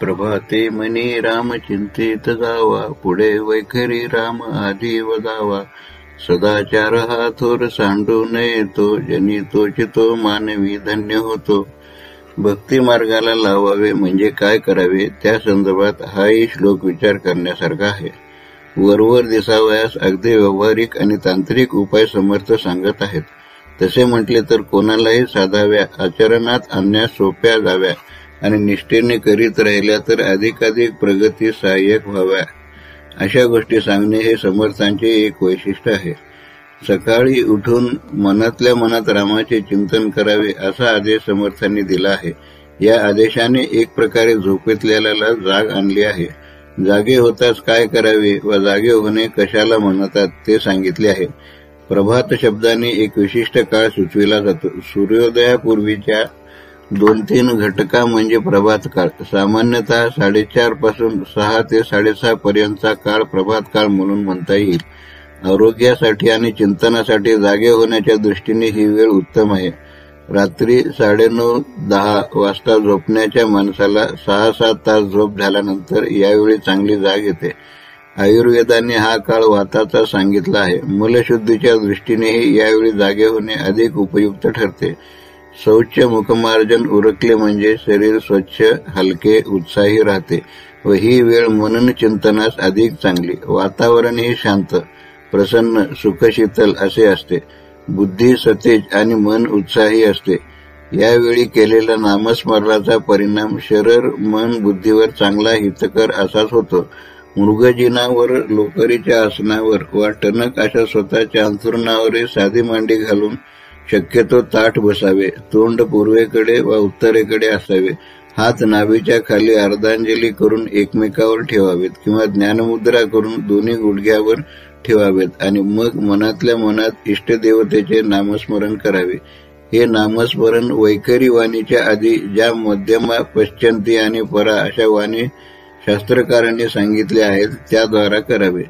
प्रभाते मनी राम चिंतित जावा पुढे वैखरी राम आधी वदावा सदाचार हा थोर सांडू नये तो जनी तोच तो मानवी धन्य होतो. भक्ती मार्गाला लावावे म्हणजे काय करावे? त्या संदर्भात हाही श्लोक विचार करण्यासारखा आहे. वरवर दिसावयास अगदी व्यावहारिक आणि तांत्रिक उपाय समर्थ सांगत आहेत. तसे म्हटले तर कोणालाही साधाव्या आचरणात आणण्यास सोप्या जाव्या. आणि निष्ठेने करीत राहिल्या तर अधिकाधिक प्रगती सहाय्यक व्हाव्या. अशा गोष्टी सांगणे हे समर्थांचे एक वैशिष्ट्य आहे. सकाळी उठून मनातल्या मनात रामाचे चिंतन करावे असा आदेश समर्थांनी दिला आहे. या आदेशाने एक प्रकारे झोपेतल्याला जाग आणली आहे. जागे होताच काय करावे व जागे होणे कशाला म्हणतात ते सांगितले आहे. प्रभात शब्दाने एक विशिष्ट काळ सुचविला जातो. सूर्योदयापूर्वीच्या दोन तीन घटका म्हणजे प्रभात काळ सामान्यतः साडेचारपासून सहा ते साडेसहा पर्यंतचा काळ प्रभात काळ म्हणून म्हणता येईल. आरोग्यासाठी आणि चिंतनासाठी जागे होण्याच्या दृष्टीने ही वेळ उत्तम आहे. रात्री साडेनऊ दहा वाजता झोपण्याच्या माणसाला सहा सात तास झोप झाल्यानंतर यावेळी चांगली जाग येते. आयुर्वेदाने हा काळ वाताचा सांगितला आहे. मूलशुद्धीच्या दृष्टीनेही यावेळी जागे होणे अधिक उपयुक्त ठरते. शौच मुखमार्जन उरकले म्हणजे शरीर स्वच्छ हलके उत्साही राहते व ही वेळ मनन चिंतनास अधिक चांगली. वातावरणही शांत प्रसन्न सुखशीतल असे असते. बुद्धी सतेज आणि मन उत्साही असते. यावेळी केलेल्या नामस्मरणाचा परिणाम शरीर मन बुद्धीवर चांगला हितकर असाच होतो. मृगजिनावर लोकरीच्या आसनावर वा टणक अशा स्वतःच्या अंथरुणावरही साधी मांडी घालून शक्यतो ताठ बसावे तोंड पूर्वेकडे वा उत्तरेकडे असावे. हात नाभीच्या खाली अर्धांजली करून एकमेकावर ठेवावेत किंवा ज्ञानमुद्रा करून दोन्ही गुडघ्यावर ठेवावेत आणि मग मनातल्या मनात इष्टदेवतेचे नामस्मरण करावे. हे नामस्मरण वैखरी वाणीच्या आधी ज्या मध्यमा पश्चंती आणि परा अशा वाणी शास्त्रकारांनी सांगितल्या आहेत त्याद्वारा करावे.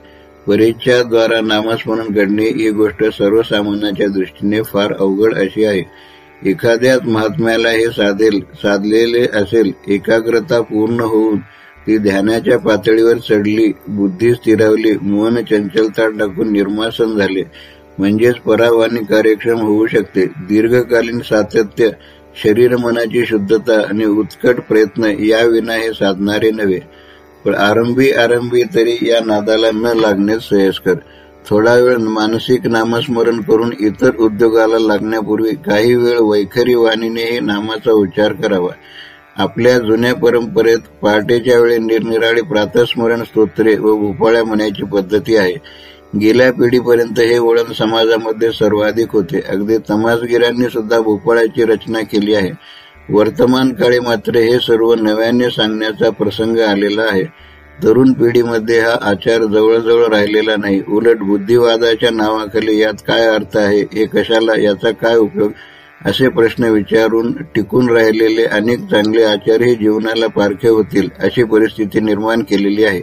परीक्षाद्वारा नामस्मरण करणे ही गोष्ट सर्वसामान्याच्या दृष्टीने फार अवघड अशी आहे. एखाद्याच महात्म्याला हे साधेल साधलेले असेल एकाग्रता पूर्ण होऊन ती ध्यानाच्या पातळीवर चढली बुद्धी स्थिरावली मन चंचलता टाकून निर्मासन झाले. म्हणजेच परावानी कार्यक्षम होऊ शकते. दीर्घकालीन सातत्य शरीर मनाची शुद्धता आणि उत्कट प्रयत्न याविना हे साधणारे नव्हे. पण आरंभी आरंभी तरी या नादाला न लागणे श्रेयस्कर थोडा वेळ मानसिक नामस्मरण करून इतर उद्योगाला लागण्यापूर्वी काही वेळ वैखरी वाणीनेही नामाचा उच्चार करावा. आपल्या जुन्या परंपरेत पहाटेच्या वेळी निरनिराळी प्रातस्मरण स्तोत्रे व भोपाळ्या म्हणायची पद्धती आहे. गेल्या पिढीपर्यंत हे वळण समाजामध्ये सर्वाधिक होते. अगदी तमासगिरांनी सुद्धा भोपाळ्याची रचना केली आहे. वर्तमान काळी मात्र हे सर्व नव्याने सांगण्याचा प्रसंग आलेला आहे. तरुण पिढीमध्ये हा आचार जवळजवळ राहिलेला नाही. उलट बुद्धिवादाच्या नावाखाली यात काय अर्थ आहे? हे कशाला? याचा काय उपयोग? असे प्रश्न विचारून टिकून राहिलेले अनेक चांगले आचारही जीवनाला पारखे होतील अशी परिस्थिती निर्माण केलेली आहे.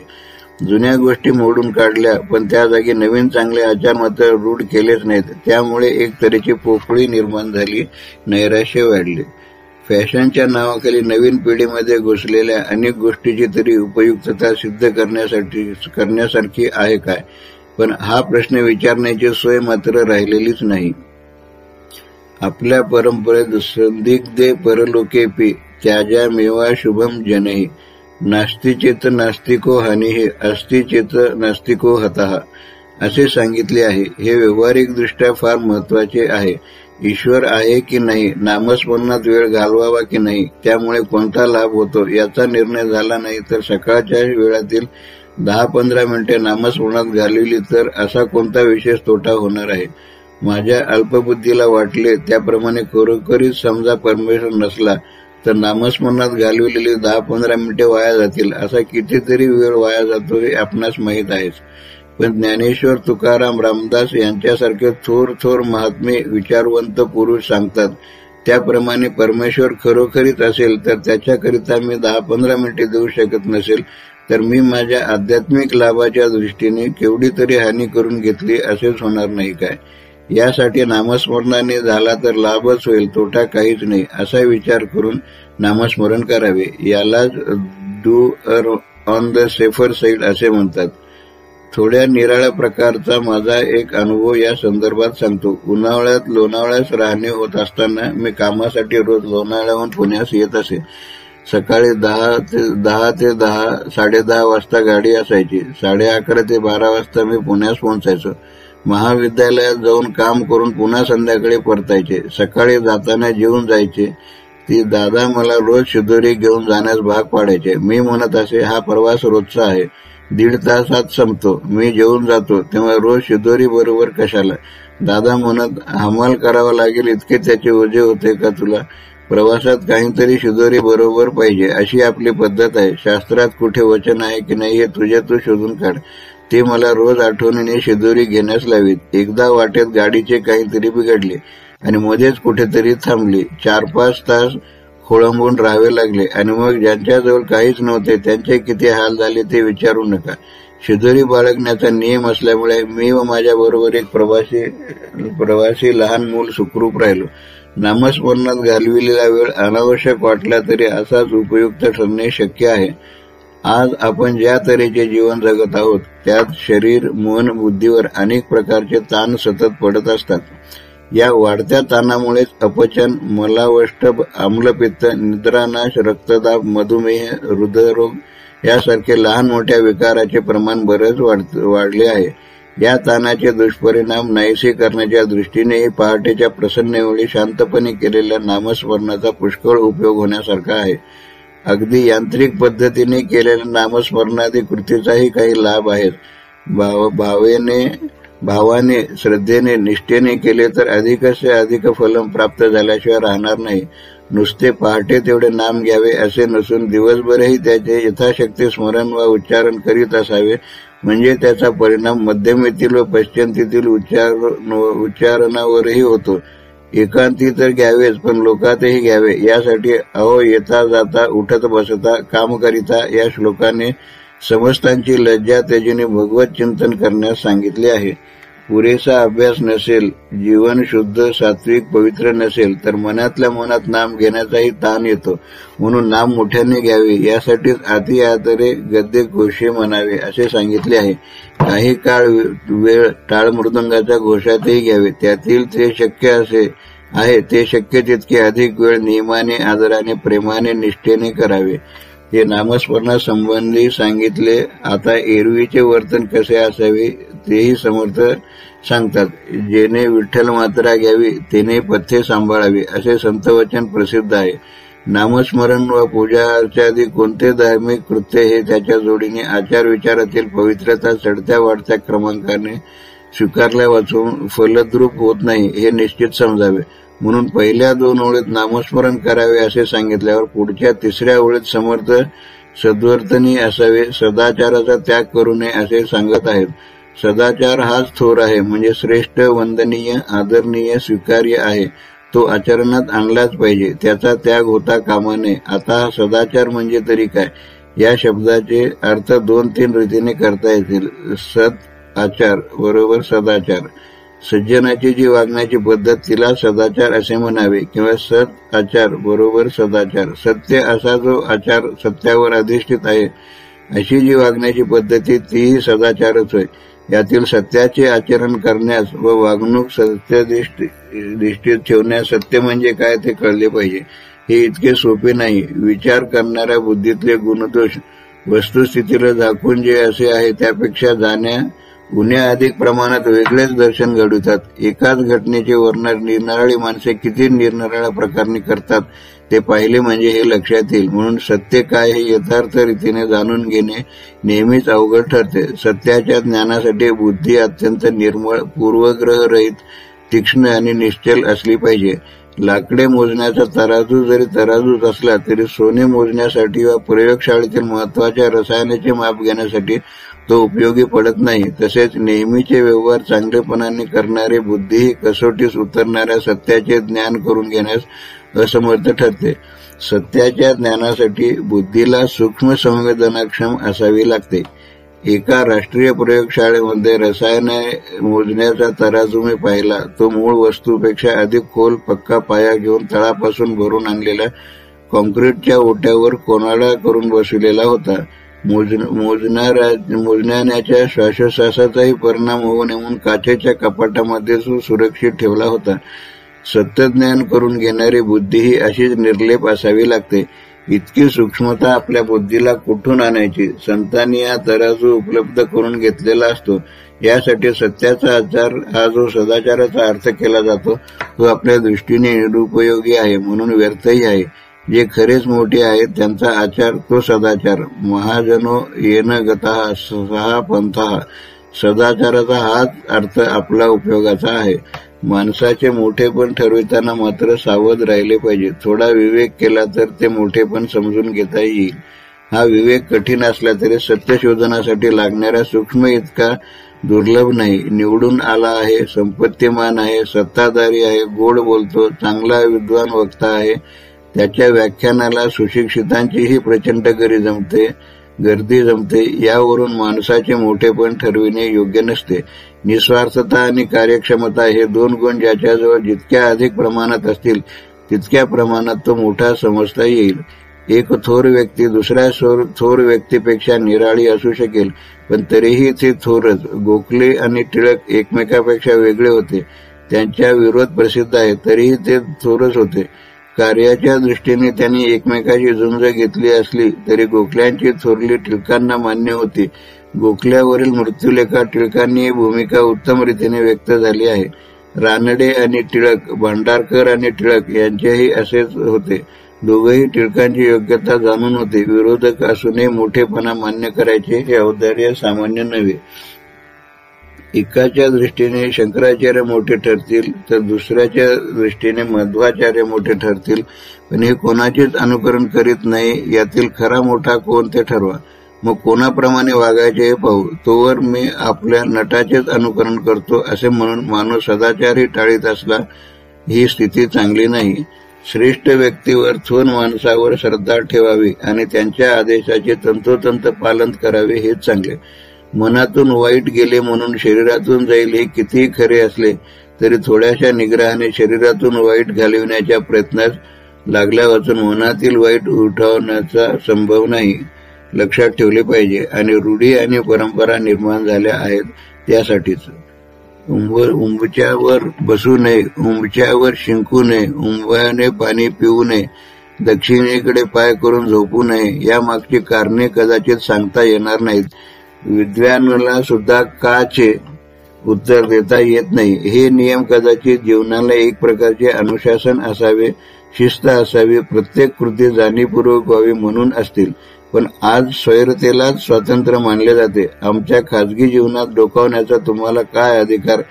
जुन्या गोष्टी मोडून काढल्या पण त्या जागी नवीन चांगले आचार मात्र रूढ केलेच नाहीत. त्यामुळे एक तऱ्हेची पोकळी निर्माण झाली नैराश्य वाढले. फॅशनच्या नावाखाली नवीन पिढीमध्ये घुसलेल्या अनेक गोष्टीची तरी उपयुक्तता सिद्ध करण्यासाठी करण्यासारखी आहे काय? पण हा प्रश्न विचारण्याची सोय मात्र राहिलेलीच नाही. आपल्या परंपरेत संदिग्धे परलोकेपी त्याजा मेवा शुभम जनही नास्तिचेत नास्तिको हानी अस्तिचेत नास्तिको हतः असे सांगितले आहे. हे व्यावहारिकदृष्ट्या फार महत्त्वाचे आहे. ईश्वर आहे की नाही नामस्मरणात वेळ घालवावा की नाही त्यामुळे कोणता लाभ होतो याचा निर्णय झाला नाही तर सकाळच्या वेळातील दहा पंधरा मिनिटे नामस्मरणात घालविली तर असा कोणता विशेष तोटा होणार आहे? माझ्या अल्पबुद्धीला वाटले त्याप्रमाणे खरोखरीच समजा परमेश्वर नसला तर नामस्मरणात घालविलेली दहा पंधरा मिनिटे वाया जातील असा कितीतरी वेळ वाया जातो हे आपणास माहीत आहेच. पण ज्ञानेश्वर तुकाराम रामदास यांच्यासारखे थोर थोर महात्मे विचारवंत पुरुष सांगतात. त्याप्रमाणे परमेश्वर खरोखरीच असेल तर त्याच्याकरिता मी दहा पंधरा मिनिटे देऊ शकत नसेल तर मी माझ्या आध्यात्मिक लाभाच्या दृष्टीने केवढी तरी हानी करून घेतली असेच होणार नाही काय? यासाठी नामस्मरणाने झाला तर लाभच होईल तोटा काहीच नाही असा विचार करून नामस्मरण करावे. यालाच do or on the safer side असे म्हणतात. थोड्या निराळ्या प्रकारचा माझा एक अनुभव या संदर्भात सांगतो. उन्हाळ्यात लोणावळ्यास राहणे होत असताना मी कामासाठी रोज लोणावळ्याहून पुण्यास येत असे. सकाळी दहा ते दहा ते दहा साडेदहा वाजता गाडी असायची. साडे अकरा ते बारा वाजता मी पुण्यास पोहोचायचो. महाविद्यालयात जाऊन काम करून पुन्हा संध्याकाळी परतायचे. सकाळी जाताना जेवून जायचे. ती दादा मला रोज शिदोरी घेऊन जाण्यास भाग पाडायचे. मी म्हणत असे हा प्रवास रोजचा आहे. दीड तासात संपतो. मी जेवून जातो. तेव्हा रोज शिदोरी बरोबर कशाला? दादा म्हणत हमाल करावा लागेल इतके त्याचे ओझे होते का तुला? प्रवासात काहीतरी शिदोरी बरोबर पाहिजे अशी आपली पद्धत आहे. शास्त्रात कुठे वचन आहे की नाही हे तुझ्या तू शोधून काढ ते मला रोज आठवणीने शिदोरी घेण्यास लावीत. एकदा वाटेत गाडीचे काहीतरी बिघडले आणि मध्येच कुठेतरी थांबली. चार पाच तास खोळंबून राहावे लागले. आणि मग ज्यांच्याजवळ काहीच नव्हते त्यांचे किती हाल झाले ते विचारू नका. शिदोरी बाळगण्याचा नियम असल्यामुळे मी व माझ्या बरोबर एक प्रवासी प्रवासी लहान मूल सुखरूप राहिलो. नामस्मरणात घालविलेला वेळ अनावश्यक वाटला तरी असाच उपयुक्त ठरणे शक्य आहे. आज आपण ज्या तऱ्हेचे जीवन जगत आहोत त्यात शरीर मन बुद्धीवर अनेक प्रकारचे ताण सतत पडत असतात. या वाढत्या ताणामुळेच अपचन मलावष्टभ आम्लपित्त निद्रानाश रक्तदाब मधुमेह हृदयरोग यासारखे लहान मोठ्या विकाराचे प्रमाण बरेच वाढले आहे. या ताणाचे दुष्परिणाम नाहीसे करण्याच्या दृष्टीनेही पहाटेच्या प्रसन्नवेळी शांतपणे केलेल्या नामस्मरणाचा पुष्कळ उपयोग होण्यासारखा आहे. अगदी यांत्रिक पद्धतीने केलेल्या नामस्मरणादी कृतीचाही काही लाभ आहेत. भावेने भावाने श्रद्धेने निष्ठेने केले तर अधिकसे अधिक फलम प्राप्त झाल्याशिवाय राहणार नाही. नुसते पहाटे तेवढे नाम घ्यावे असे नसून दिवसभरही त्याचे यथाशक्ती स्मरण व उच्चारण करीत असावे. म्हणजे त्याचा परिणाम मध्यमेतील व पश्चिमतीतील उच्चार उच्चारणावरही होतो. एकांती तर घ्यावेच पण लोकातही घ्यावे. यासाठी अहो येता जाता उठत बसता काम करिता या श्लोकाने समस्तांची लज्जा त्याजीने भगवत चिंतन करण्यास सांगितले आहे. पुरेसा अभ्यास नसेल जीवन शुद्ध सात्विक पवित्र नसेल तर मनातल्या मनात नाम घेण्याचाही ताण येतो. म्हणून नाम मोठ्याने घ्यावे यासाठीच अति आदरे गद्य घोषे म्हणावे असे सांगितले आहे. काही काळ वेळ टाळ मृदंगाच्या घोषातही घ्यावे. त्यातील ते शक्य असे आहे ते शक्य तितके अधिक वेळ नियमाने आदराने प्रेमाने निष्ठेने करावे. हे नामस्मरणासंबंधी सांगितले. आता एरवीचे वर्तन कसे असावे तेही समर्थ सांगतात. जेने विठ्ठल मात्रा घ्यावी तेने पथ्ये सांभाळावी असे संतवचन प्रसिद्ध आहे. नामस्मरण व पूजा अर्चादी कोणते धार्मिक कृत्य हे त्याच्या जोडीने आचार विचारातील पवित्रता चढत्या वाढत्या क्रमांकाने स्वीकारल्या वाचून फलद्रूप होत नाही हे निश्चित समजावे. म्हणून पहिल्या दोन ओळीत नामस्मरण करावे असे सांगितल्यावर पुढच्या तिसऱ्या ओळीत समर्थ सद्वर्तनी असावे सदाचाराचा त्याग करू नये असे सांगत आहेत. सदाचार हाच थोर आहे म्हणजे श्रेष्ठ वंदनीय आदरणीय स्वीकार्य आहे. तो आचरणात आणलाच पाहिजे त्याचा त्याग होता कामा नये. आता सदाचार म्हणजे तरी काय? या शब्दाचे अर्थ दोन तीन रीतीने करता येतील. सत आचार बरोबर सदाचार. सज्जनाची जी वागण्याची पद्धत तिला सदाचार असे म्हणावे किंवा सत आचार बरोबर सदाचार. सत्य असा जो आचार सत्यावर अधिष्ठित आहे अशी जी वागण्याची पद्धती तीही सदाचारच होय. यातील सत्याचे आचरण करण्यास व वागणूक सत्यनिष्ठित ठेवण्यास सत्य म्हणजे काय ते कळले पाहिजे. हे इतके सोपे नाही. विचार करणाऱ्या बुद्धीतले गुणदोष वस्तुस्थितीला झाकून जे असे आहे त्यापेक्षा जाण्या गुन्हे अधिक प्रमाणात वेगळेच दर्शन घडवतात. एकाच घटनेचे वर्णन निरनिराळी माणसे किती निरनिराळ्या प्रकारे करतात ते पाहिले म्हणजे हे लक्षात येईल. म्हणून सत्य काय हे यथार्थ रीतीने जाणून घेणे नेहमीच अवघड ठरते. सत्याच्या ज्ञानासाठी बुद्धी अत्यंत निर्मळ पूर्वग्रहरहित तीक्ष्ण आणि निश्चल असली पाहिजे. लाकडे मोजण्याचा तराजू जरी तराजूच असला तरी सोने मोजण्यासाठी वा प्रयोगशाळेतील महत्त्वाच्या रसायनाचे माप घेण्यासाठी तो उपयोगी पडत नाही. तसेच नेहमीचे व्यवहार चांगलेपणाने करणारे बुद्धीही कसोटीस उतरणाऱ्या सत्याचे ज्ञान करून घेण्यास असमर्थ ठरते. सत्याच्या ज्ञानासाठी बुद्धीला सूक्ष्म संवेदनाक्षम असावी लागते. एका राष्ट्रीय प्रयोगशाळेमध्ये रसायने मोजण्याचा तराजू मी पाहिला. तो मूळ वस्तूपेक्षा अधिक खोल पक्का पाया घेऊन तळापासून भरून आणलेल्या कॉन्क्रीटच्या ओट्यावर कोणाला करून बसविलेला होता. मोजण्याच्या श्वासोश्वासाचाही परिणाम होऊ नये म्हणून काचेच्या कपाटामध्ये सुरक्षित ठेवला होता. सत्यज्ञान करून घेणारी बुद्धी ही अशीच निर्लेप असावी लागते. इतकी सूक्ष्मता आपल्या बुद्धीला कुठून आणायची? संतांनी हा तराजू उपलब्ध करून घेतलेला असतो. यासाठी सत्याचा आचार हा जो सदाचाराचा अर्थ केला जातो तो आपल्या दृष्टीने निरुपयोगी आहे म्हणून व्यर्थही आहे. जे खरेच मोठे आहेत त्यांचा आचार तो सदाचार महाजनो येन गतः सहा पंथ. सदाचाराचा हाच अर्थ आपला उपयोगाचा आहे. माणसाचे मोठेपण ठरविताना मात्र सावध राहिले पाहिजे. थोडा विवेक केला तर ते मोठेपण समजून घेता येईल. हा विवेक कठीण असला तरी सत्य शोधनासाठी लागणाऱ्या सूक्ष्म इतका दुर्लभ नाही. निवडून आला आहे संपत्तीमान आहे सत्ताधारी आहे गोड बोलतो चांगला विद्वान वक्ता आहे. त्याच्या व्याख्यानाला सुशिक्षितांचीही प्रचंड गरी जमते गर्दी जमते यावरून माणसाचे मोठेपण ठरविणे योग्य नसते. निस्वार्थता आणि कार्यक्षमता हे दोन गुण ज्याच्याजवळ जितक्या अधिक प्रमाणात असतील तितक्या प्रमाणात तो मोठा समजता येईल. एक थोर व्यक्ती दुसऱ्या थोर व्यक्तीपेक्षा निराळी असू शकेल पण तरीही ते थोरच गोखले आणि टिळक एकमेकापेक्षा वेगळे होते. त्यांच्या विरोध प्रसिद्ध आहे तरीही ते थोरच होते. कार्याच्या दृष्टीने त्यांनी एकमेकाची झुंज घेतली असली तरी गोखल्यांची थोरली टिळकांना मान्य होती. गोखल्यावरील मृत्यूलेखा टिळकांनी भूमिका उत्तम रीतीने व्यक्त झाली आहे. रानडे आणि टिळक भांडारकर आणि टिळक यांचेही असेच होते. दोघंही टिळकांची योग्यता जाणून होते. विरोधक असूनही मोठेपणा मान्य करायचे हे औदार्य सामान्य नव्हे. एकाच्या दृष्टीने शंकराचार्य मोठे ठरतील तर दुसऱ्याच्या दृष्टीने मध्वाचार्य मोठे ठरतील. पण हे कोणाचेच अनुकरण करीत नाही यातील खरा मोठा कोण ते ठरवा. मग कोणाप्रमाणे वागायचे हे पाहू. तोवर मी आपल्या नटाचेच अनुकरण करतो असे म्हणून माणूस सदाचारही टाळीत असला ही स्थिती चांगली नाही. श्रेष्ठ व्यक्तीवर थोन माणसावर श्रद्धा ठेवावी आणि त्यांच्या आदेशाचे तंतोतंत पालन करावे हेच चांगले. मनातून वाईट गेले म्हणून शरीरातून जाईल हे कितीही खरे असले तरी थोड्याशा निग्रहाने शरीरातून वाईट घालविण्याच्या प्रयत्नात लागल्या वाचून मनातील वाईट उठवण्याचा संभव नाही लक्षात ठेवले पाहिजे आणि रूढी आणि परंपरा निर्माण झाल्या आहेत त्यासाठीच. उंबच्यावर बसू नये उंबच्यावर शिंकू नये उंब्याने पाणी पिऊ नये दक्षिणेकडे पाय करून झोपू नये या मागची कारणे कदाचित सांगता येणार नाहीत. विद्वानाला सुद्धा काचे उत्तर देता येत नाही. हे नियम कदाचित जीवनाला एक प्रकारचे अनुशासन असावे शिस्त असावी प्रत्येक कृती जाणीवपूर्वक व्हावी म्हणून असतील. पण आज स्वैरतेलाच स्वातंत्र्य मानले जाते. आमच्या खाजगी जीवनात डोकावण्याचा तुम्हाला काय अधिकार?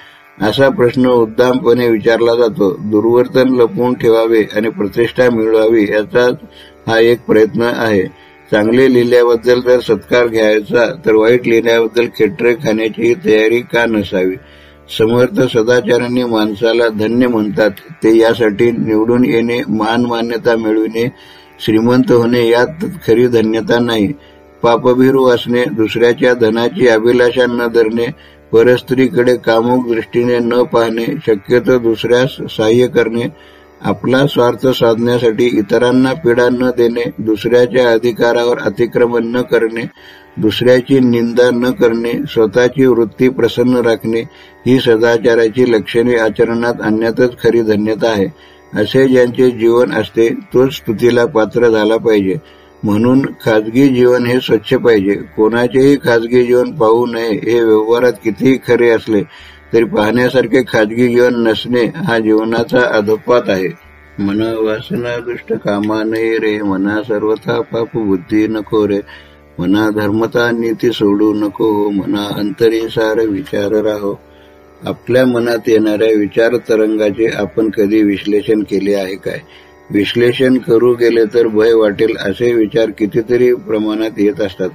असा प्रश्न उद्दामपणे विचारला जातो. दुर्वर्तन लपवून ठेवावे आणि प्रतिष्ठा मिळवावी याचा हा एक प्रयत्न आहे. चांगले लिहिल्याबद्दल जर सत्कार घ्यायचा तर वाईट लिहिल्याबद्दल खेटरे खाण्याची तयारी का नसावी? समर्थ सदाचारांनी माणसाला धन्य म्हणतात. ते यासाठी निवडून येणे मान मान्यता मिळविणे श्रीमंत होणे यात खरी धन्यता नाही. पापभिरू असणे दुसऱ्याच्या धनाची अभिलाषा न धरणे परस्त्रीकडे कामुक दृष्टीने न पाहणे शक्यतो दुसऱ्यास सहाय्य करणे आपला स्वार्थ साधण्यासाठी इतरांना पीडा न देणे दुसऱ्याच्या अधिकारावर अतिक्रमण न करणे दुसऱ्याची निंदा न करणे स्वतःची वृत्ती प्रसन्न राखणे ही सदाचाराची लक्षणे आचरणात आणण्यातच खरी धन्यता आहे. असे ज्यांचे जीवन असते तोच स्तुतीला पात्र झाला पाहिजे. म्हणून खाजगी जीवन हे स्वच्छ पाहिजे. कोणाचेही खाजगी जीवन पाहू नये हे व्यवहारात कितीही खरे असले तरी पाहण्यासारखे खाजगी जीवन नसणे हा जीवनाचा अधोपात आहे. मना वासना दुष्ट कामा नाही रे. मना सर्वथा पाप बुद्धी नको रे. मना धर्मता नीती सोडू नको. हो मना अंतरी सार विचार राहो. आपल्या मनात येणाऱ्या विचार तरंगाचे आपण कधी विश्लेषण केले आहे काय? विश्लेषण करू गेले तर भय वाटेल असे विचार कितीतरी प्रमाणात येत असतात.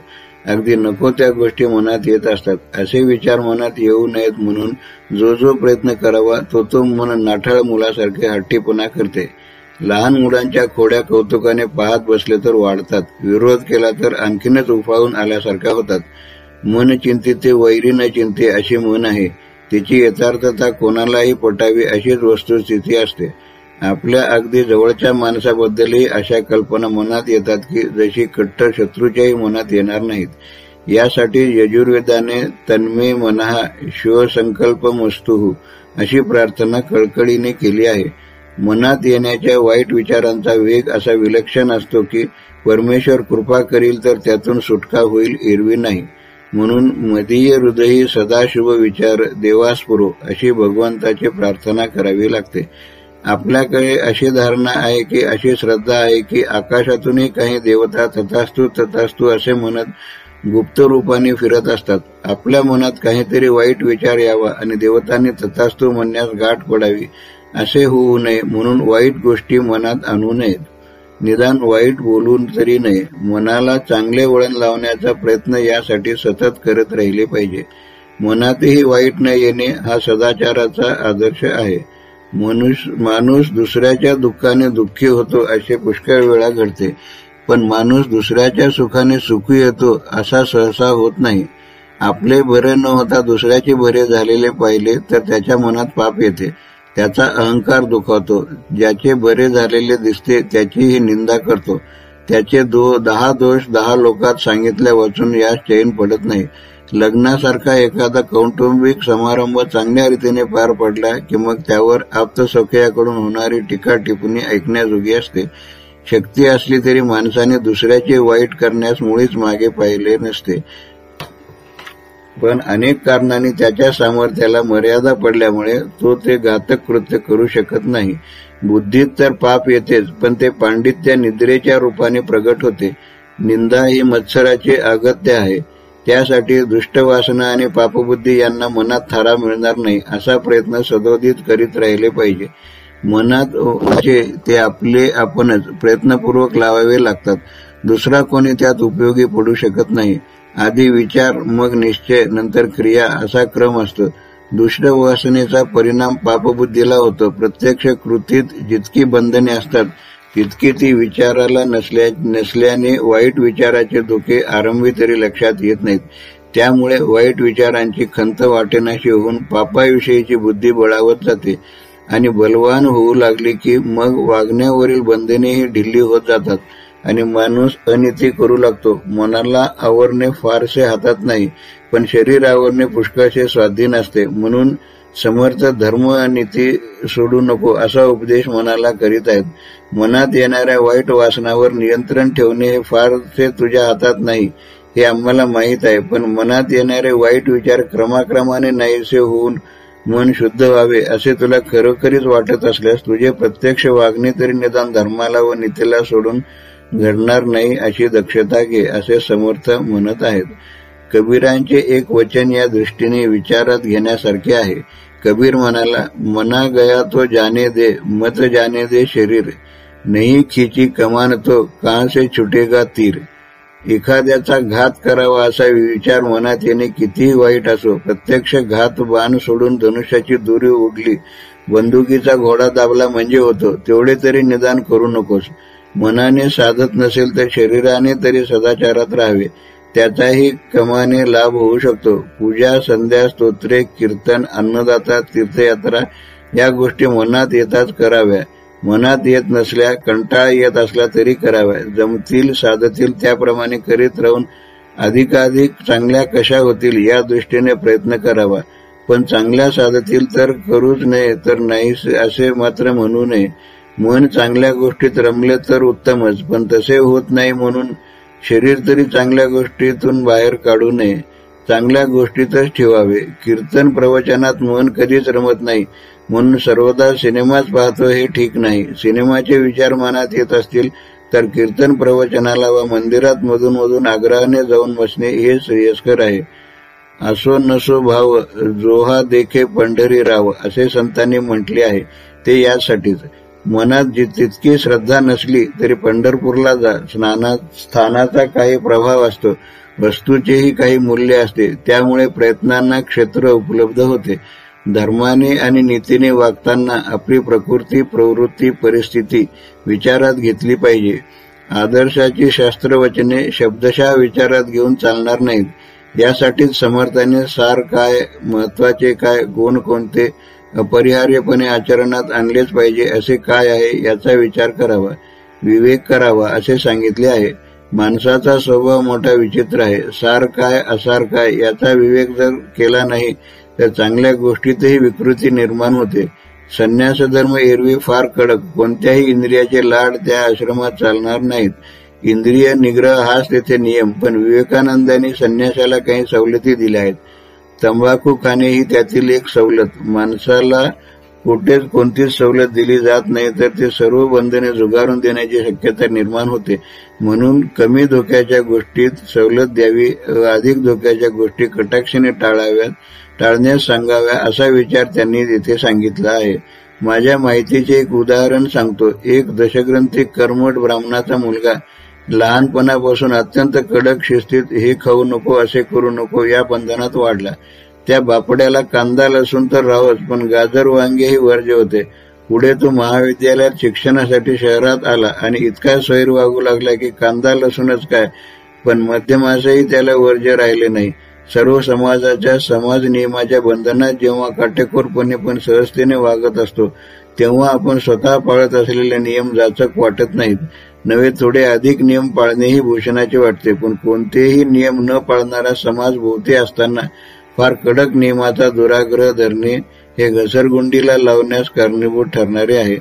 अगदी नको त्या गोष्टी मनात येत असतात. असे विचार मनात येऊ नयेत म्हणून जो जो प्रयत्न करावा तो तो मन नाठाळ मुलासारखे हट्टीपणा करते. लहान मुलांच्या खोड्या कौतुकाने पाहत बसले तर वाढतात. विरोध केला तर आणखीनच उफाळून आल्यासारख्या होतात. मन चिंतिते वैरी न चिंते अशी मन आहे. तिची यथार्थता कोणालाही पटावी अशीच वस्तुस्थिती असते. आपल्या अगदी जवळच्या माणसाबद्दलही अशा कल्पना मनात येतात की जशी कट्टर शत्रूच्याही मनात येणार नाहीत. यासाठी यजुर्वेदाने तन्मे मनहा शिवसंकल्प मस्तुहू अशी प्रार्थना कळकळीने केली आहे. मनात येण्याच्या वाईट विचारांचा वेग असा विलक्षण असतो की परमेश्वर कृपा करील तर त्यातून सुटका होईल एरवी नाही. म्हणून मदीय हृदयी सदाशुभ विचार देवास्पुरो अशी भगवंताची प्रार्थना करावी लागते. आपल्याकडे अशी धारणा आहे की अशी श्रद्धा आहे की आकाशातूनही काही देवता तथास्तू तथास्तू असे म्हणत गुप्त रूपाने फिरत असतात. आपल्या मनात काहीतरी वाईट विचार यावा आणि देवतांनी तथास्तू म्हणण्यास गाठ पडावी असे होऊ नये म्हणून वाईट गोष्टी मनात आणू नयेत. निदान वाईट बोलून तरी नये. मनाला चांगले वळण लावण्याचा प्रयत्न यासाठी सतत करत राहिले पाहिजे. मनातही वाईट न येणे हा सदाचाराचा आदर्श आहे. माणूस दुसऱ्याच्या दुःखाने दुःखी होतो असे पुष्कळ वेळा घडते. पण माणूस दुसऱ्याच्या सुखाने सुखी येतो असा सहसा होत नाही. आपले बरे न होता दुसऱ्याचे बरे झालेले पाहिले तर त्याच्या मनात पाप येते. त्याचा अहंकार दुखावतो. ज्याचे बरे झालेले दिसते त्याचीही निंदा करतो. त्याचे दो दहा दोष दहा लोकात सांगितल्या वाचून यास चैन पडत नाही. लग्नासारखा एखादा कौटुंबिक समारंभ चांगल्या रीतीने पार पडला की मग त्यावर आप्तसौख्याकडून होणारी टीका टिप्पणी ऐकण्याजोगी असते. शक्ती असली तरी माणसाने दुसऱ्याचे वाईट करण्यास मुळीच मागे पाहिले नसते. पण अनेक कारणांनी त्याच्या सामर्थ्याला मर्यादा पडल्यामुळे तो ते घातक कृत्य करू शकत नाही. बुद्धीत तर पाप येतेच पण ते पांडित्य निद्रेच्या रूपाने प्रगट होते. निंदा ही मत्सराचे अगत्य आहे. त्यासाठी दुष्टवासना आणि पापबुद्धी यांना मनात थारा मिळणार नाही असा प्रयत्न सदोदित करीत राहिले पाहिजे. मनात ते आपले आपणच प्रयत्नपूर्वक लावावे लागतात. दुसरा कोणी त्यात उपयोगी पडू शकत नाही. आधी विचार मग निश्चय नंतर क्रिया असा क्रम असतो. दुष्टवासनेचा परिणाम पापबुद्धीला होतो. प्रत्यक्ष कृतीत जितकी बंधने असतात तितकी ती विचाराला नसल्या नसल्याने वाईट विचाराचे धोके आरंभी तरी लक्षात येत नाहीत. त्यामुळे वाईट विचारांची खंत वाटेनाशी होऊन पापाविषयीची बुद्धी बळावत जाते आणि बलवान होऊ लागली की मग वागण्यावरील बंधनेही ढिल्ली होत जातात आणि माणूस अनिती करू लागतो. मनाला आवरणे फारसे हातात नाही पण शरीर आवरणे पुष्कळसे स्वाधीन असते. म्हणून समर्थ धर्म नीती सोडू नको असा उपदेश मनाला करीत आहेत. मनात येणाऱ्या वाईट वासनावर नियंत्रण ठेवणे हे फारसे तुझ्या हातात नाही हे आम्हाला माहीत आहे. पण मनात येणारे वाईट विचार क्रमाक्रमाने नाहीसे होऊन मन शुद्ध व्हावे असे तुला खरोखरीच वाटत असल्यास तुझे प्रत्यक्ष वागणे तरी निदान धर्माला व नीतीला सोडून घडणार नाही अशी दक्षता घे असे समर्थ म्हणत आहेत. कबीरांचे एक वचन या दृष्टीने विचारात घेण्यासारखे आहे. कबीर म्हणाला मना गया तो जाने दे मत जाने दे शरीर. नाही खिची कमान तो कहा से छुटेगा तीर? एखाद्याचा घात करावा असा विचार मनात येणे कितीही वाईट असो प्रत्यक्ष घात बाण सोडून धनुष्याची दुरी उडली बंदुकीचा घोडा दाबला म्हणजे होतो तेवढे तरी निदान करू नकोस. मनाने साधत नसेल तर शरीराने तरी सदाचारात राहावे. त्याचाही कमाने लाभ होऊ शकतो. पूजा संध्या स्तोत्रे कीर्तन अन्नदाता तीर्थयात्रा या गोष्टी मनात येताच कराव्या. मनात येत नसल्या कंटाळा येत असला तरी कराव्या. जमतील साधतील त्याप्रमाणे करीत राहून अधिकाधिक चांगल्या कशा होतील या दृष्टीने प्रयत्न करावा. पण चांगल्या साधतील तर करूच नये तर नाही असे मात्र म्हणू नये. मन चांगल्या गोष्टीत रमले तर उत्तमच पण तसे होत नाही म्हणून शरीर तरी चांगल्या गोष्टीतून बाहेर काढू नये. चांगल्या गोष्टीतच ठेवावे. कीर्तन प्रवचनात मन कधीच रमत नाही. म्हणून सर्वदा सिनेमाच पाहतो हे ठीक नाही. सिनेमाचे विचार मनात येत असतील तर कीर्तन प्रवचनाला व मंदिरात मधून मधून आग्रहाने जाऊन बसणे हे श्रेयस्कर आहे. असो नसो भाव जोहा देखे पंढरी राव असे संतांनी म्हटले आहे. ते यासाठीच. मनात तितकी श्रद्धा नसली तरी पंढरपूरला जा. स्नानात स्थानाचा काही प्रभाव असतो. वस्तूचेही काही मूल्य असते. त्यामुळे प्रयत्नांना क्षेत्र उपलब्ध होते. धर्माने आणि नीतीने वागताना आपली प्रकृती प्रवृत्ती परिस्थिती विचारात घेतली पाहिजे. आदर्शाची शास्त्रवचने शब्दशः विचारात घेऊन चालणार नाहीत. यासाठीच समर्थाने सार काय महत्त्वाचे काय गुण कोणते अपरिहार्यपणे आचरणात आणलेच पाहिजे असे काय आहे याचा विचार करावा विवेक करावा असे सांगितले आहे. माणसाचा स्वभाव मोठा विचित्र आहे. सार काय असार काय याचा विवेक जर केला नाही तर चांगल्या गोष्टीतही विकृती निर्माण होते. संन्यास धर्म एरवी फार कडक कोणत्याही इंद्रियाचे लाड त्या आश्रमात चालणार नाहीत. इंद्रिय निग्रह हाच तेथे नियम पण विवेकानंदांनी संन्यासाला काही सवलती दिल्या आहेत. तंबाखू खाणे ही त्यातील एक सवलत. माणसाला कुठेच कोणतीच सवलत दिली जात नाही तर ते सर्व बंधने जुगारून देण्याची शक्यता निर्माण होते. म्हणून कमी धोक्याच्या गोष्टीत सवलत द्यावी व अधिक धोक्याच्या गोष्टी कटाक्षाने टाळाव्यात टाळण्यास सांगाव्या असा विचार त्यांनी तिथे सांगितला आहे. माझ्या माहितीचे एक उदाहरण सांगतो. एक दशग्रंथी कर्मठ ब्राह्मणाचा मुलगा लहानपणापासून अत्यंत कडक शिस्तीत हे खाऊ नको असे करू नको या बंधनात वाढला. त्या बापड्याला कांदा लसूण तर राहोच पण गाजर वांगेही वर्ज्य होते. पुढे तो महाविद्यालयात शिक्षणासाठी शहरात आला आणि इतका सैर वागू लागला की कांदा लसूणच काय? पण मध्यमासही त्याला वर्ज्य राहिले नाही. सर्व समाजाच्या समाज नियमाच्या बंधनात जेव्हा काटेकोरपणे पण सहजतेने वागत असतो तेव्हा आपण स्वतः पाळत असलेले नियम जाचक वाटत नाहीत. नवे थोडे अधिक नियम पाळणेही भूषणाचे वाटते पण कोणतेही नियम न पाळणारा समाज भोवते असताना फार कडक नियमाचा दुराग्रह धरणे हे घसरगुंडीला लावण्यास कारणीभूत ठरणारे आहे.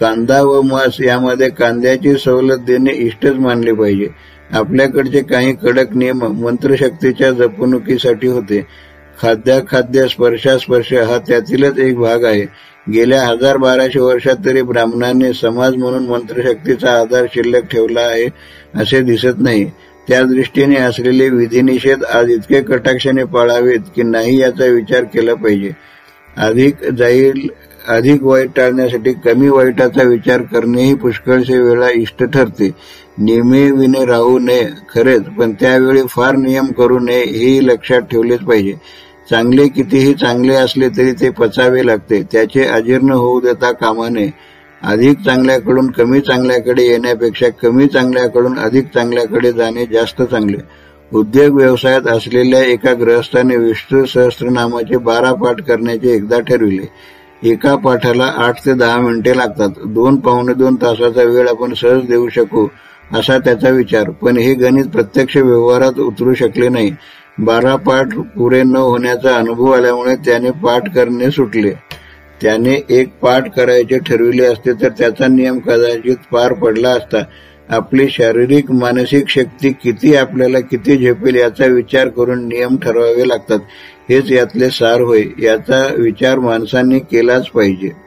कांदा व मांस यामध्ये कांद्याची सवलत देणे इष्टच मानले पाहिजे. आपल्याकडचे काही कडक नियम मंत्रशक्तीच्या जपणुकीसाठी होते. खाद्याखाद्य स्पर्शास्पर्श हा त्यातीलच एक भाग आहे. गेल्या हजार बाराशे वर्षात तरी ब्राह्मणांनी समाज म्हणून मंत्रशक्तीचा आधार शिल्लक ठेवला आहे असे दिसत नाही. त्या दृष्टीने असलेले विधिनिषेध आज इतके कटाक्षाने पाळावेत की नाही याचा विचार केला पाहिजे. अधिक जाईल अधिक वाईट टाळण्यासाठी कमी वाईटाचा विचार करणेही पुष्कळशे वेळा इष्ट ठरते. नेहमी विने राहू नये खरेच पण त्यावेळी फार नियम करू नये हेही लक्षात ठेवलेच पाहिजे. चांगले कितीही चांगले असले तरी ते पचावे लागते. त्याचे अजीर्ण होऊ देता कामा नये अधिक चांगल्याकडून कमी चांगल्याकडे येण्यापेक्षा कमी चांगल्याकडून अधिक चांगल्याकडे जाणे जास्त चांगले. उद्योग व्यवसायात असलेल्या एका ग्रहस्थाने विष्णू सहस्त्रनामाचे बारा पाठ करण्याचे एकदा ठरविले. एका पाठाला आठ ते दहा मिनिटे लागतात. दोन पावणे दोन तासाचा वेळ आपण सहज देऊ शकू असा त्याचा विचार. पण हे गणित प्रत्यक्ष व्यवहारात उतरू शकले नाही. बारा पाठ पुरे न होण्याचा अनुभव आल्यामुळे त्याने पाठ करणे सुटले. त्याने एक पाठ करायचे ठरविले असते तर त्याचा नियम कदाचित पार पडला असता. आपली शारीरिक मानसिक शक्ती किती आपल्याला किती झेपेल याचा विचार करून नियम ठरवावे लागतात. हेच यातले सार होय. याचा विचार माणसांनी केलाच पाहिजे.